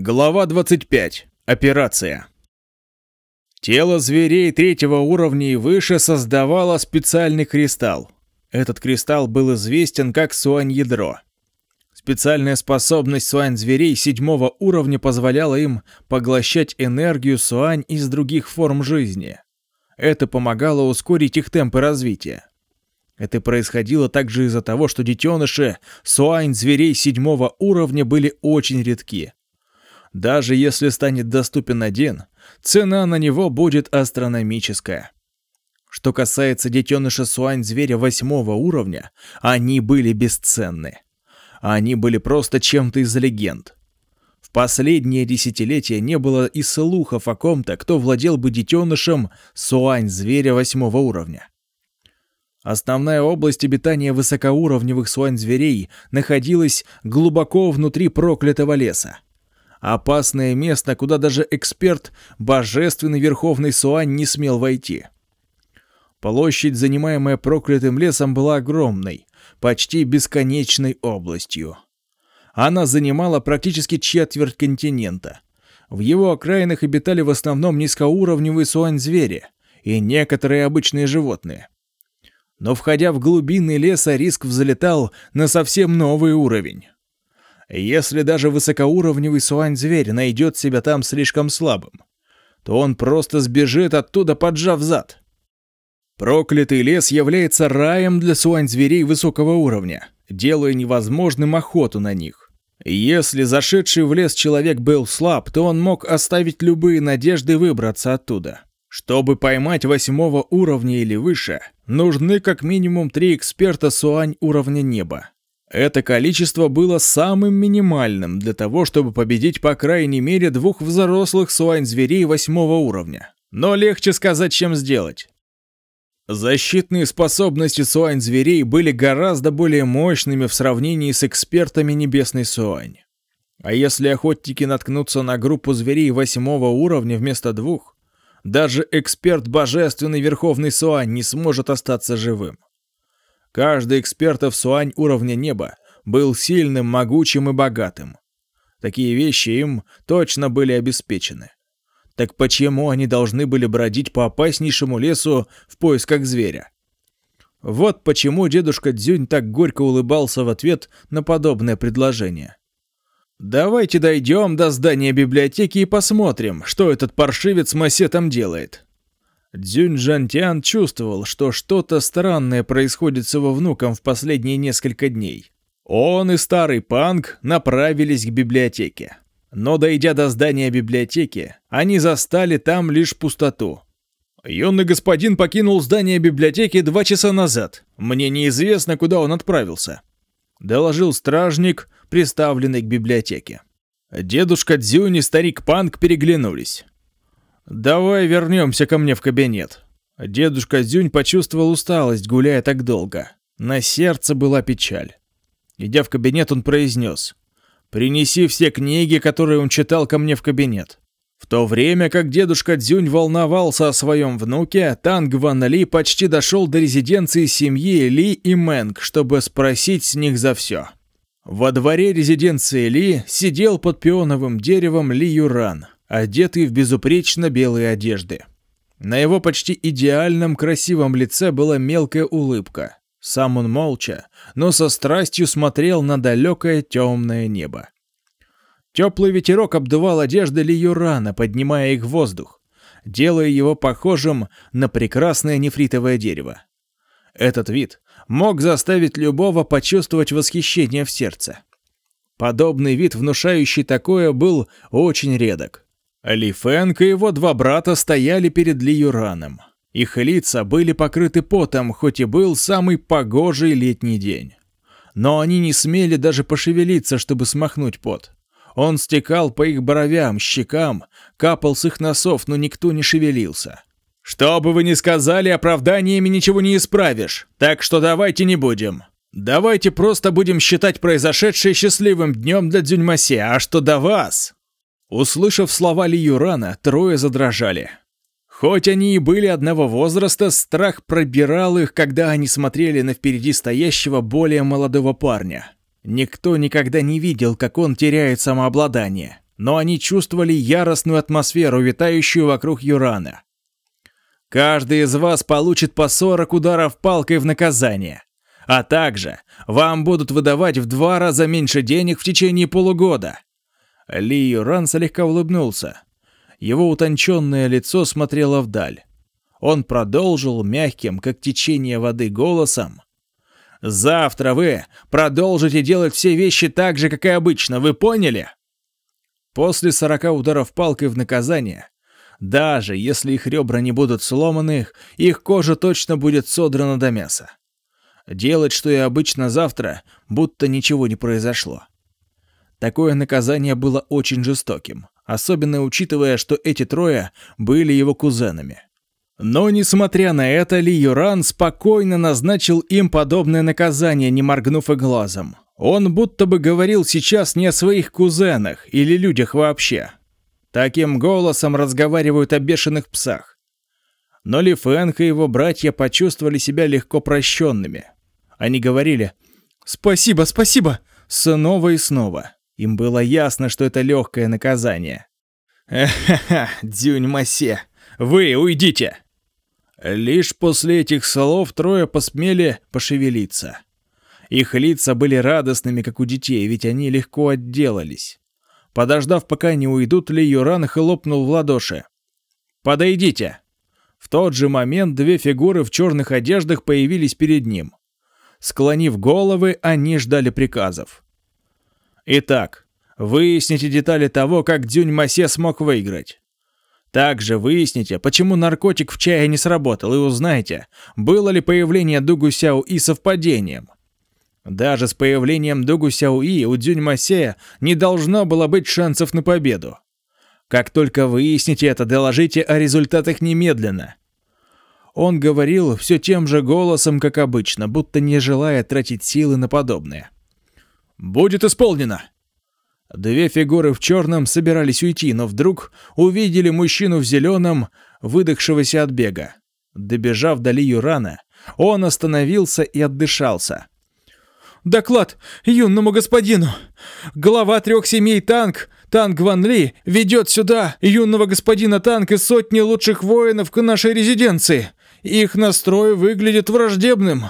Глава 25. Операция. Тело зверей третьего уровня и выше создавало специальный кристалл. Этот кристалл был известен как суань-ядро. Специальная способность суань-зверей седьмого уровня позволяла им поглощать энергию суань из других форм жизни. Это помогало ускорить их темпы развития. Это происходило также из-за того, что детеныши суань-зверей седьмого уровня были очень редки – даже если станет доступен один, цена на него будет астрономическая. Что касается детеныша суань-зверя восьмого уровня, они были бесценны. Они были просто чем-то из легенд. В последние десятилетия не было и слухов о ком-то, кто владел бы детенышем суань-зверя восьмого уровня. Основная область обитания высокоуровневых суань-зверей находилась глубоко внутри проклятого леса. Опасное место, куда даже эксперт Божественный Верховный Суань не смел войти. Площадь, занимаемая проклятым лесом, была огромной, почти бесконечной областью. Она занимала практически четверть континента. В его окраинах обитали в основном низкоуровневые суань-звери и некоторые обычные животные. Но входя в глубины леса, риск взлетал на совсем новый уровень. Если даже высокоуровневый суань-зверь найдет себя там слишком слабым, то он просто сбежит оттуда, поджав зад. Проклятый лес является раем для суань-зверей высокого уровня, делая невозможным охоту на них. Если зашедший в лес человек был слаб, то он мог оставить любые надежды выбраться оттуда. Чтобы поймать восьмого уровня или выше, нужны как минимум три эксперта суань уровня неба. Это количество было самым минимальным для того, чтобы победить по крайней мере двух взрослых суань-зверей восьмого уровня. Но легче сказать, чем сделать. Защитные способности суань-зверей были гораздо более мощными в сравнении с экспертами Небесной Суань. А если охотники наткнутся на группу зверей восьмого уровня вместо двух, даже эксперт Божественный Верховный Суань не сможет остаться живым. Каждый экспертов Суань уровня неба был сильным, могучим и богатым. Такие вещи им точно были обеспечены. Так почему они должны были бродить по опаснейшему лесу в поисках зверя? Вот почему дедушка Дзюнь так горько улыбался в ответ на подобное предложение. «Давайте дойдем до здания библиотеки и посмотрим, что этот паршивец Масетом делает», Дзюнь Жантян чувствовал, что что-то странное происходит с его внуком в последние несколько дней. Он и старый панк направились к библиотеке. Но дойдя до здания библиотеки, они застали там лишь пустоту. Юный господин покинул здание библиотеки два часа назад. Мне неизвестно, куда он отправился. Доложил стражник, приставленный к библиотеке. Дедушка Дзюнь и старик Панк переглянулись. «Давай вернемся ко мне в кабинет». Дедушка Зюнь почувствовал усталость, гуляя так долго. На сердце была печаль. Идя в кабинет, он произнес. «Принеси все книги, которые он читал ко мне в кабинет». В то время как дедушка Дзюнь волновался о своем внуке, Танг Ван Ли почти дошел до резиденции семьи Ли и Мэнг, чтобы спросить с них за все. Во дворе резиденции Ли сидел под пионовым деревом Ли Юран одетый в безупречно белые одежды. На его почти идеальном красивом лице была мелкая улыбка. Сам он молча, но со страстью смотрел на далекое темное небо. Теплый ветерок обдувал одежды Лиюрана, поднимая их в воздух, делая его похожим на прекрасное нефритовое дерево. Этот вид мог заставить любого почувствовать восхищение в сердце. Подобный вид, внушающий такое, был очень редок. Ли Фэнг и его два брата стояли перед Ли Юраном. Их лица были покрыты потом, хоть и был самый погожий летний день. Но они не смели даже пошевелиться, чтобы смахнуть пот. Он стекал по их бровям, щекам, капал с их носов, но никто не шевелился. «Что бы вы ни сказали, оправданиями ничего не исправишь, так что давайте не будем. Давайте просто будем считать произошедшее счастливым днем для Дзюньмасе, а что до вас, Услышав слова Ли Юрана, трое задрожали. Хоть они и были одного возраста, страх пробирал их, когда они смотрели на впереди стоящего более молодого парня. Никто никогда не видел, как он теряет самообладание. но они чувствовали яростную атмосферу, витающую вокруг Юрана. Каждый из вас получит по 40 ударов палкой в наказание. А также вам будут выдавать в два раза меньше денег в течение полугода. Ли Юран слегка улыбнулся. Его утонченное лицо смотрело вдаль. Он продолжил мягким, как течение воды, голосом. «Завтра вы продолжите делать все вещи так же, как и обычно, вы поняли?» После сорока ударов палкой в наказание, даже если их ребра не будут сломаны, их кожа точно будет содрана до мяса. Делать, что и обычно завтра, будто ничего не произошло. Такое наказание было очень жестоким, особенно учитывая, что эти трое были его кузенами. Но, несмотря на это, Ли Юран спокойно назначил им подобное наказание, не моргнув и глазом. Он будто бы говорил сейчас не о своих кузенах или людях вообще. Таким голосом разговаривают о бешеных псах. Но Ли Фэнг и его братья почувствовали себя легко прощенными. Они говорили «Спасибо, спасибо!» снова и снова. Им было ясно, что это легкое наказание. «Эхе-хе, дюнь-масе! Вы уйдите!» Лишь после этих слов трое посмели пошевелиться. Их лица были радостными, как у детей, ведь они легко отделались. Подождав, пока не уйдут, Ли Юран хлопнул в ладоши. «Подойдите!» В тот же момент две фигуры в черных одеждах появились перед ним. Склонив головы, они ждали приказов. Итак, выясните детали того, как Дюнь Масе смог выиграть. Также выясните, почему наркотик в чае не сработал, и узнаете, было ли появление Дугу И совпадением. Даже с появлением Дугу Сяои у Дюнь Масея не должно было быть шансов на победу. Как только выясните это, доложите о результатах немедленно. Он говорил все тем же голосом, как обычно, будто не желая тратить силы на подобное. «Будет исполнено!» Две фигуры в черном собирались уйти, но вдруг увидели мужчину в зеленом, выдохшегося от бега. Добежав до Ли Юрана, он остановился и отдышался. Доклад юному господину. Глава трех семей Танк, Танк Ван Ли, ведет сюда юного господина Танк и сотни лучших воинов к нашей резиденции. Их настрой выглядит враждебным.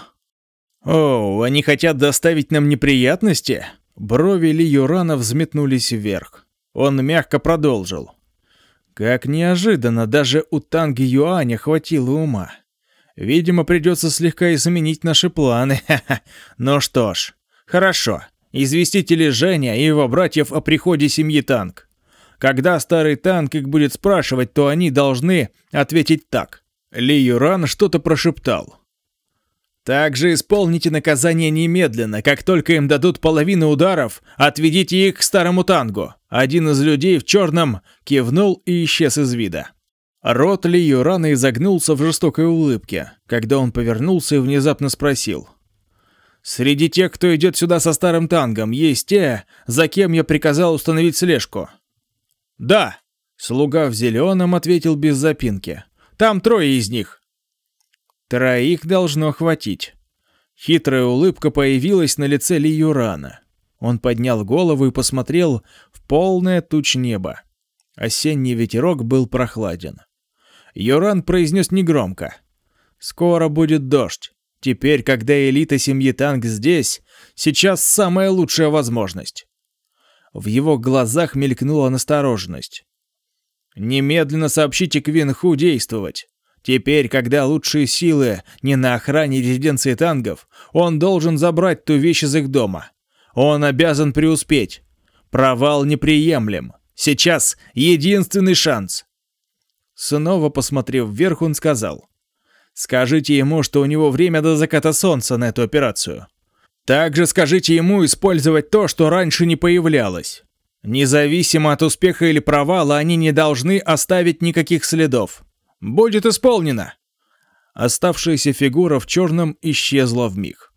О, они хотят доставить нам неприятности? Брови Ли Юрана взметнулись вверх. Он мягко продолжил. Как неожиданно, даже у Танги Юаня хватило ума. Видимо, придется слегка изменить наши планы. ну что ж, хорошо. Известите ли Женя и его братьев о приходе семьи Танк. Когда старый танк их будет спрашивать, то они должны ответить так. Ли Юран что-то прошептал. Также исполните наказание немедленно. Как только им дадут половину ударов, отведите их к старому тангу. Один из людей в черном кивнул и исчез из вида. Рот Ли Юрана изогнулся в жестокой улыбке, когда он повернулся и внезапно спросил. «Среди тех, кто идет сюда со старым тангом, есть те, за кем я приказал установить слежку?» «Да», — слуга в зеленом ответил без запинки. «Там трое из них». «Троих должно хватить». Хитрая улыбка появилась на лице Ли Юрана. Он поднял голову и посмотрел в полное туч неба. Осенний ветерок был прохладен. Йоран произнес негромко. «Скоро будет дождь. Теперь, когда элита семьи Танк здесь, сейчас самая лучшая возможность». В его глазах мелькнула настороженность. «Немедленно сообщите Квинху действовать. Теперь, когда лучшие силы не на охране резиденции тангов, он должен забрать ту вещь из их дома. Он обязан преуспеть. Провал неприемлем. Сейчас единственный шанс. Снова посмотрев вверх, он сказал. «Скажите ему, что у него время до заката солнца на эту операцию. Также скажите ему использовать то, что раньше не появлялось. Независимо от успеха или провала, они не должны оставить никаких следов. Будет исполнено!» Оставшаяся фигура в черном исчезла в миг.